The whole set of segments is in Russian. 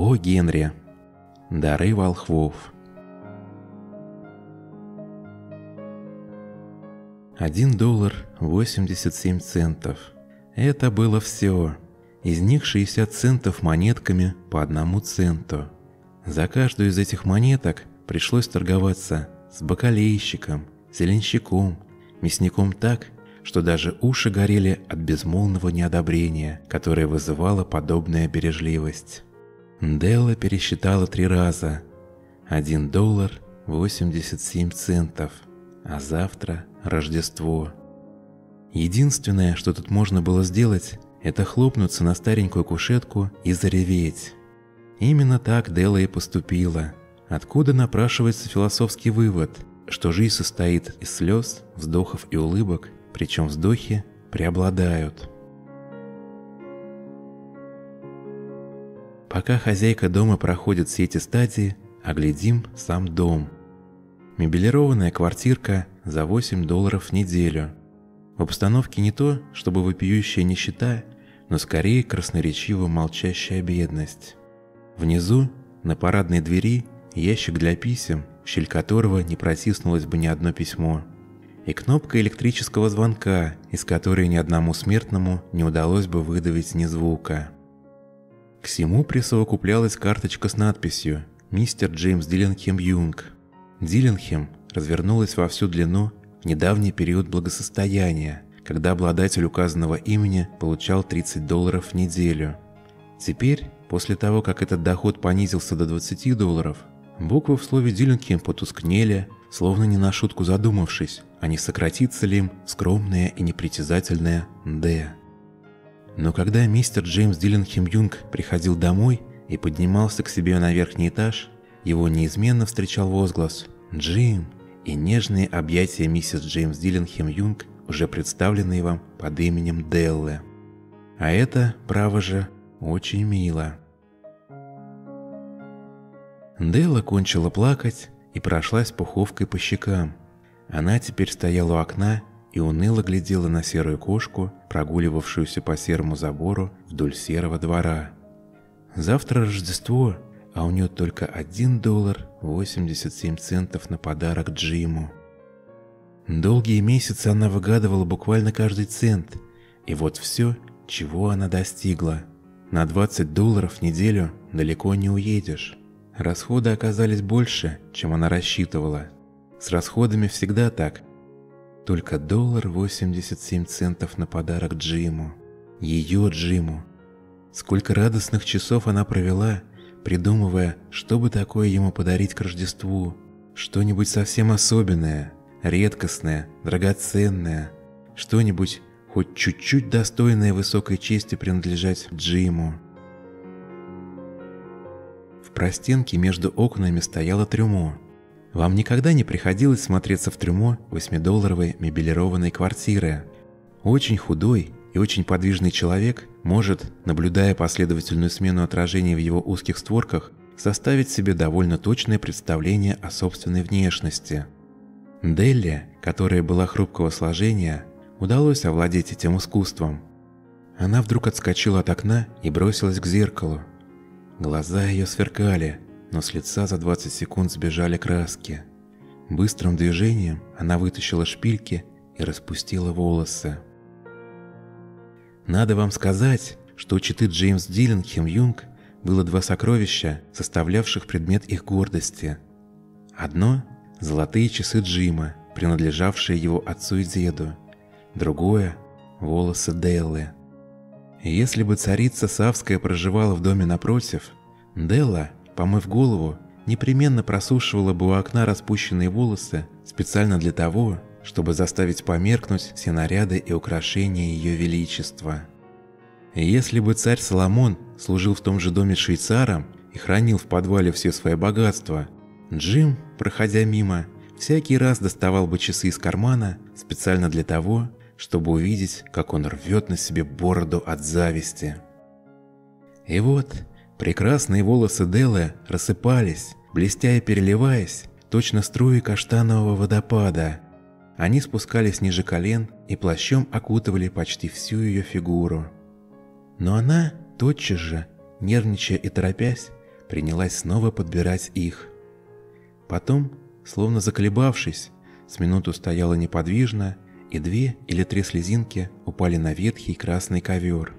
О Генри. Дары волхвов. Один доллар восемьдесят семь центов. Это было все. Из них 60 центов монетками по одному центу. За каждую из этих монеток пришлось торговаться с бакалейщиком, зеленщиком, мясником так, что даже уши горели от безмолвного неодобрения, которое вызывала подобная бережливость. Делла пересчитала три раза. Один доллар 87 центов, а завтра Рождество. Единственное, что тут можно было сделать, это хлопнуться на старенькую кушетку и зареветь. Именно так Дела и поступила. Откуда напрашивается философский вывод, что жизнь состоит из слез, вздохов и улыбок, причем вздохи преобладают. Пока хозяйка дома проходит все эти стадии, оглядим сам дом. Мебелированная квартирка за 8 долларов в неделю. В обстановке не то, чтобы вопиющая нищета, но скорее красноречиво молчащая бедность. Внизу, на парадной двери, ящик для писем, в щель которого не протиснулось бы ни одно письмо. И кнопка электрического звонка, из которой ни одному смертному не удалось бы выдавить ни звука. К всему присовокуплялась карточка с надписью «Мистер Джеймс Диллинхем Юнг». Диллинхем развернулась во всю длину в недавний период благосостояния, когда обладатель указанного имени получал 30 долларов в неделю. Теперь, после того, как этот доход понизился до 20 долларов, буквы в слове Диллинхем потускнели, словно не на шутку задумавшись, а не сократится ли им скромное и непритязательное «Д». Но когда мистер Джеймс Диллинхем Юнг приходил домой и поднимался к себе на верхний этаж, его неизменно встречал возглас «Джим!» и нежные объятия миссис Джеймс Диллинхем Юнг, уже представленные вам под именем Деллы. А это, право же, очень мило. Делла кончила плакать и прошлась пуховкой по щекам. Она теперь стояла у окна и уныло глядела на серую кошку, прогуливавшуюся по серому забору вдоль серого двора. Завтра Рождество, а у нее только один доллар 87 центов на подарок Джиму. Долгие месяцы она выгадывала буквально каждый цент, и вот все, чего она достигла. На 20 долларов в неделю далеко не уедешь. Расходы оказались больше, чем она рассчитывала. С расходами всегда так. Только доллар 87 центов на подарок Джиму. Ее Джиму. Сколько радостных часов она провела, придумывая, что бы такое ему подарить к Рождеству. Что-нибудь совсем особенное, редкостное, драгоценное. Что-нибудь хоть чуть-чуть достойное высокой чести принадлежать Джиму. В простенке между окнами стояло трюмо. Вам никогда не приходилось смотреться в трюмо восьмидолларовой мебелированной квартиры. Очень худой и очень подвижный человек может, наблюдая последовательную смену отражений в его узких створках, составить себе довольно точное представление о собственной внешности. Делли, которая была хрупкого сложения, удалось овладеть этим искусством. Она вдруг отскочила от окна и бросилась к зеркалу. Глаза ее сверкали, но с лица за 20 секунд сбежали краски. Быстрым движением она вытащила шпильки и распустила волосы. Надо вам сказать, что у читы Джеймс Диллингем Юнг было два сокровища, составлявших предмет их гордости. Одно – золотые часы Джима, принадлежавшие его отцу и деду. Другое – волосы Деллы. Если бы царица Савская проживала в доме напротив, Делла, помыв голову, непременно просушивала бы у окна распущенные волосы специально для того, чтобы заставить померкнуть все наряды и украшения Ее Величества. если бы царь Соломон служил в том же доме швейцаром и хранил в подвале все свои богатства, Джим, проходя мимо, всякий раз доставал бы часы из кармана специально для того, чтобы увидеть, как он рвет на себе бороду от зависти. И вот прекрасные волосы Делы рассыпались, блестя и переливаясь, точно струи каштанового водопада, они спускались ниже колен и плащом окутывали почти всю ее фигуру. Но она, тотчас же, нервничая и торопясь, принялась снова подбирать их. Потом, словно заколебавшись, с минуту стояла неподвижно, и две или три слезинки упали на ветхий красный ковер.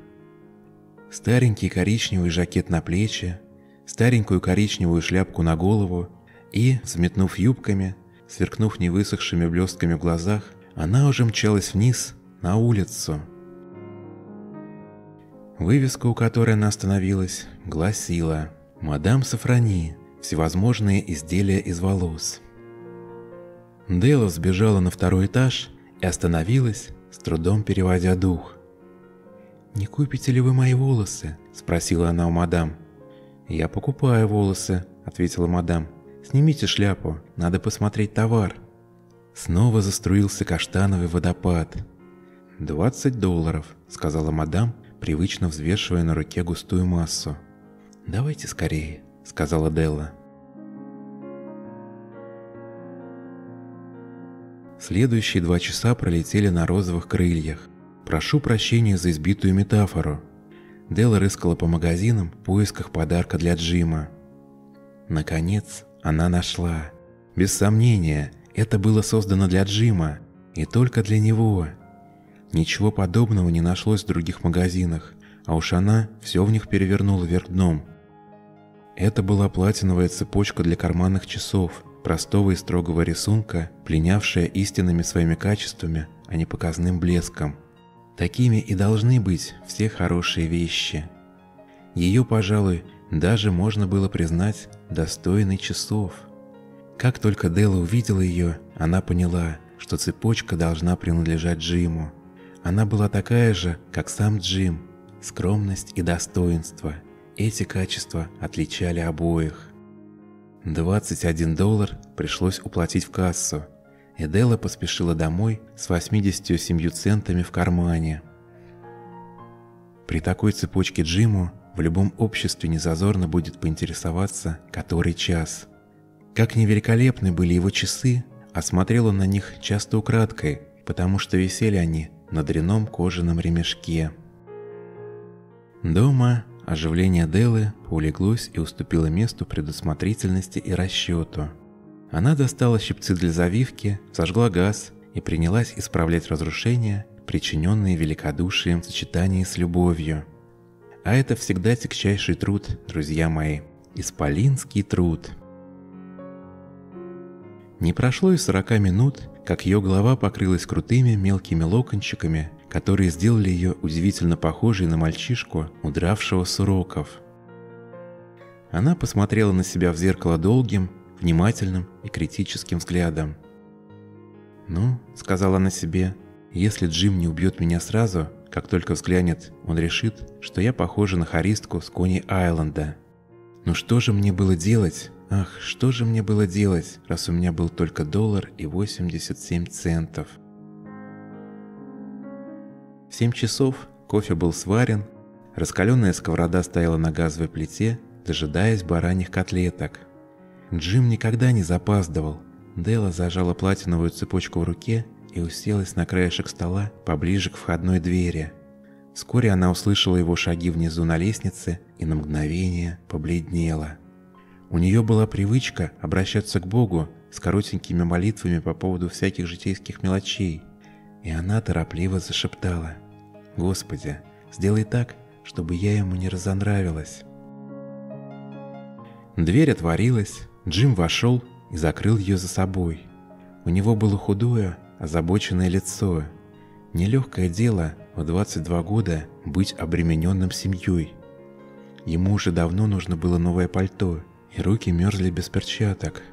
Старенький коричневый жакет на плечи, старенькую коричневую шляпку на голову и, взметнув юбками, сверкнув невысохшими блестками в глазах, она уже мчалась вниз, на улицу. Вывеска, у которой она остановилась, гласила «Мадам Сафрони. Всевозможные изделия из волос». Дела сбежала на второй этаж и остановилась, с трудом переводя дух. «Не купите ли вы мои волосы?» – спросила она у мадам. «Я покупаю волосы», – ответила мадам. «Снимите шляпу, надо посмотреть товар». Снова заструился каштановый водопад. «Двадцать долларов», – сказала мадам, привычно взвешивая на руке густую массу. «Давайте скорее», — сказала Делла. Следующие два часа пролетели на розовых крыльях. Прошу прощения за избитую метафору. Делла рыскала по магазинам в поисках подарка для Джима. Наконец, она нашла. Без сомнения, это было создано для Джима, и только для него. Ничего подобного не нашлось в других магазинах, а уж она все в них перевернула вверх дном. Это была платиновая цепочка для карманных часов, простого и строгого рисунка, пленявшая истинными своими качествами, а не показным блеском. Такими и должны быть все хорошие вещи. Ее, пожалуй, даже можно было признать достойной часов. Как только Делла увидела ее, она поняла, что цепочка должна принадлежать Джиму. Она была такая же, как сам Джим. Скромность и достоинство. Эти качества отличали обоих. 21 доллар пришлось уплатить в кассу. Эдела поспешила домой с 87 центами в кармане. При такой цепочке Джиму в любом обществе незазорно будет поинтересоваться, который час. Как невеликолепны были его часы, осмотрел он на них часто украдкой, потому что висели они на дряном кожаном ремешке. Дома оживление Делы улеглось и уступило месту предусмотрительности и расчету. Она достала щипцы для завивки, зажгла газ и принялась исправлять разрушения, причиненные великодушием в сочетании с любовью. А это всегда тягчайший труд, друзья мои, исполинский труд. Не прошло и сорока минут, как ее голова покрылась крутыми мелкими локончиками, которые сделали ее удивительно похожей на мальчишку, удравшего с уроков. Она посмотрела на себя в зеркало долгим, внимательным и критическим взглядом. «Ну», — сказала она себе, — «если Джим не убьет меня сразу, как только взглянет, он решит, что я похожа на хористку с Кони Айленда. Ну что же мне было делать, Ах, что же мне было делать, раз у меня был только доллар и 87 центов? В 7 часов кофе был сварен, раскаленная сковорода стояла на газовой плите, дожидаясь бараньих котлеток. Джим никогда не запаздывал. Дела зажала платиновую цепочку в руке и уселась на краешек стола поближе к входной двери. Вскоре она услышала его шаги внизу на лестнице и на мгновение побледнела. У нее была привычка обращаться к Богу с коротенькими молитвами по поводу всяких житейских мелочей, и она торопливо зашептала «Господи, сделай так, чтобы я ему не разонравилась». Дверь отворилась, Джим вошел и закрыл ее за собой. У него было худое, озабоченное лицо. Нелегкое дело в 22 года быть обремененным семьей. Ему уже давно нужно было новое пальто, и руки мерзли без перчаток.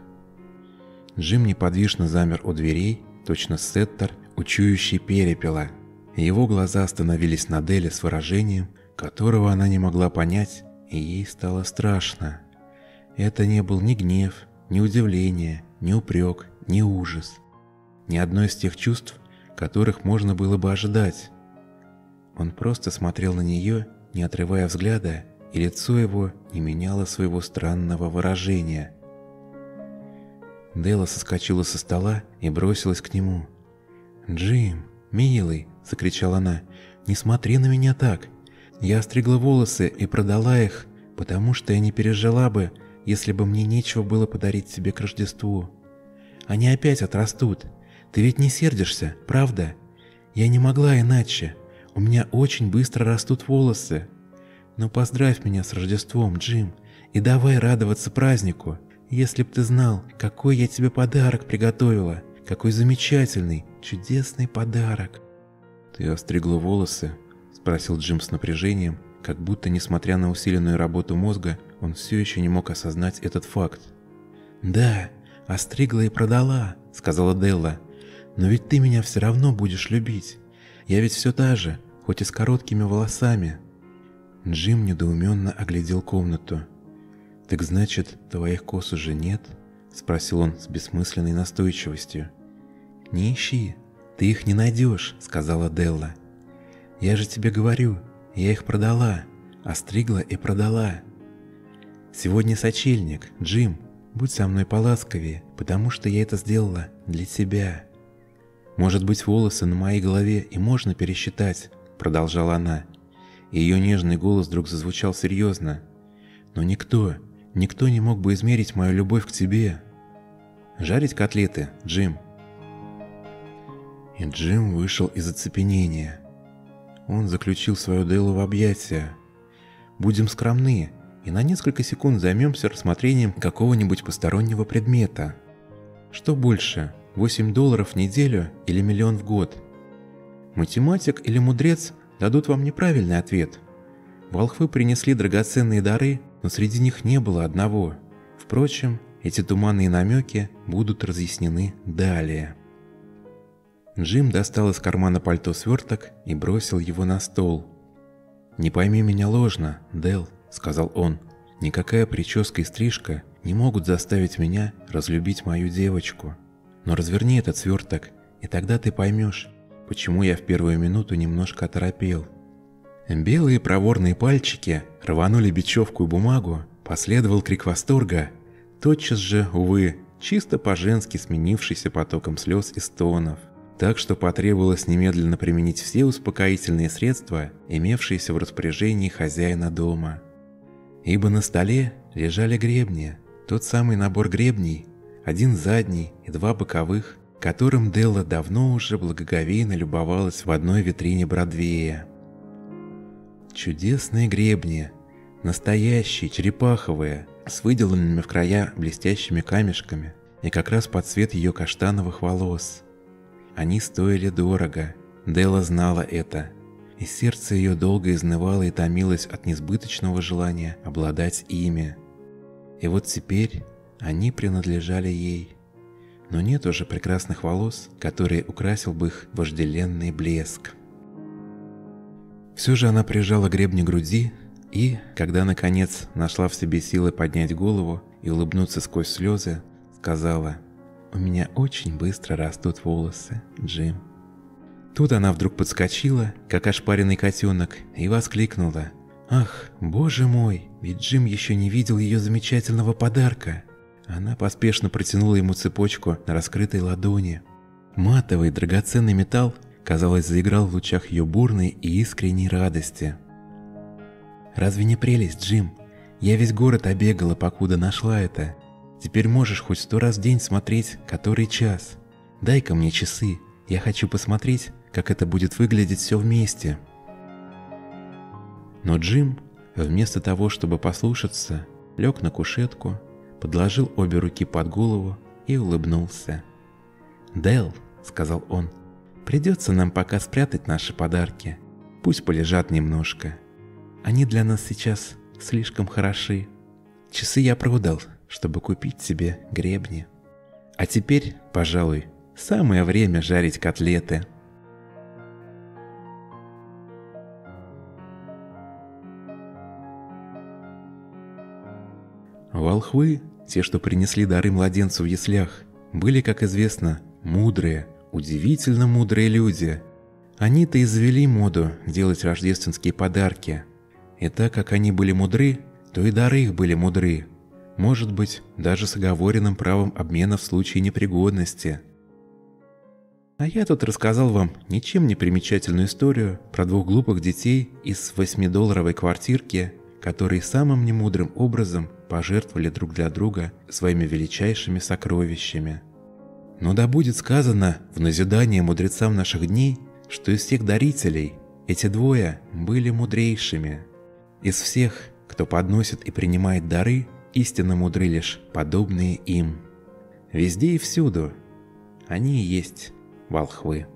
Джим неподвижно замер у дверей, точно сеттер, учующий перепела. Его глаза остановились на Деле с выражением, которого она не могла понять, и ей стало страшно. Это не был ни гнев, ни удивление, ни упрек, ни ужас. Ни одно из тех чувств, которых можно было бы ожидать. Он просто смотрел на нее, не отрывая взгляда, и лицо его не меняло своего странного выражения. Дела соскочила со стола и бросилась к нему. «Джим, милый!» – закричала она. «Не смотри на меня так! Я остригла волосы и продала их, потому что я не пережила бы, если бы мне нечего было подарить тебе к Рождеству. Они опять отрастут. Ты ведь не сердишься, правда? Я не могла иначе. У меня очень быстро растут волосы. Но поздравь меня с Рождеством, Джим, и давай радоваться празднику. Если б ты знал, какой я тебе подарок приготовила, какой замечательный, чудесный подарок. Ты остригла волосы? Спросил Джим с напряжением, как будто, несмотря на усиленную работу мозга, он все еще не мог осознать этот факт. «Да, остригла и продала», — сказала Делла. «Но ведь ты меня все равно будешь любить. Я ведь все та же, хоть и с короткими волосами». Джим недоуменно оглядел комнату. «Так значит, твоих кос уже нет?» — спросил он с бессмысленной настойчивостью. «Не ищи, ты их не найдешь», — сказала Делла. «Я же тебе говорю, я их продала, остригла и продала. Сегодня сочельник, Джим, будь со мной поласковее, потому что я это сделала для тебя. Может быть, волосы на моей голове и можно пересчитать, продолжала она. Ее нежный голос вдруг зазвучал серьезно. Но никто, никто не мог бы измерить мою любовь к тебе. Жарить котлеты, Джим. И Джим вышел из оцепенения. Он заключил свою Делу в объятия. «Будем скромны и на несколько секунд займемся рассмотрением какого-нибудь постороннего предмета. Что больше, 8 долларов в неделю или миллион в год? Математик или мудрец дадут вам неправильный ответ. Волхвы принесли драгоценные дары, но среди них не было одного. Впрочем, эти туманные намеки будут разъяснены далее. Джим достал из кармана пальто сверток и бросил его на стол. «Не пойми меня ложно, Дел, сказал он. «Никакая прическа и стрижка не могут заставить меня разлюбить мою девочку. Но разверни этот сверток, и тогда ты поймешь, почему я в первую минуту немножко оторопел». Белые проворные пальчики рванули бечевку и бумагу, последовал крик восторга. Тотчас же, увы, чисто по-женски сменившийся потоком слез и стонов так что потребовалось немедленно применить все успокоительные средства, имевшиеся в распоряжении хозяина дома. Ибо на столе лежали гребни, тот самый набор гребней, один задний и два боковых, которым Делла давно уже благоговейно любовалась в одной витрине Бродвея. Чудесные гребни, настоящие, черепаховые, с выделанными в края блестящими камешками и как раз под цвет ее каштановых волос – они стоили дорого. Дела знала это. И сердце ее долго изнывало и томилось от несбыточного желания обладать ими. И вот теперь они принадлежали ей. Но нет уже прекрасных волос, которые украсил бы их вожделенный блеск. Все же она прижала гребни груди и, когда наконец нашла в себе силы поднять голову и улыбнуться сквозь слезы, сказала – у меня очень быстро растут волосы, Джим. Тут она вдруг подскочила, как ошпаренный котенок, и воскликнула. «Ах, боже мой, ведь Джим еще не видел ее замечательного подарка!» Она поспешно протянула ему цепочку на раскрытой ладони. Матовый драгоценный металл, казалось, заиграл в лучах ее бурной и искренней радости. «Разве не прелесть, Джим? Я весь город обегала, покуда нашла это. Теперь можешь хоть сто раз в день смотреть, который час. Дай-ка мне часы, я хочу посмотреть, как это будет выглядеть все вместе. Но Джим, вместо того, чтобы послушаться, лег на кушетку, подложил обе руки под голову и улыбнулся. «Дэл», — сказал он, — «придется нам пока спрятать наши подарки. Пусть полежат немножко. Они для нас сейчас слишком хороши. Часы я продал, чтобы купить себе гребни. А теперь, пожалуй, самое время жарить котлеты. Волхвы, те, что принесли дары младенцу в яслях, были, как известно, мудрые, удивительно мудрые люди. Они-то и завели моду делать рождественские подарки. И так как они были мудры, то и дары их были мудры может быть, даже с оговоренным правом обмена в случае непригодности. А я тут рассказал вам ничем не примечательную историю про двух глупых детей из восьмидолларовой квартирки, которые самым немудрым образом пожертвовали друг для друга своими величайшими сокровищами. Но да будет сказано в назидание мудрецам наших дней, что из всех дарителей эти двое были мудрейшими. Из всех, кто подносит и принимает дары, истинно мудры лишь подобные им. Везде и всюду они и есть волхвы.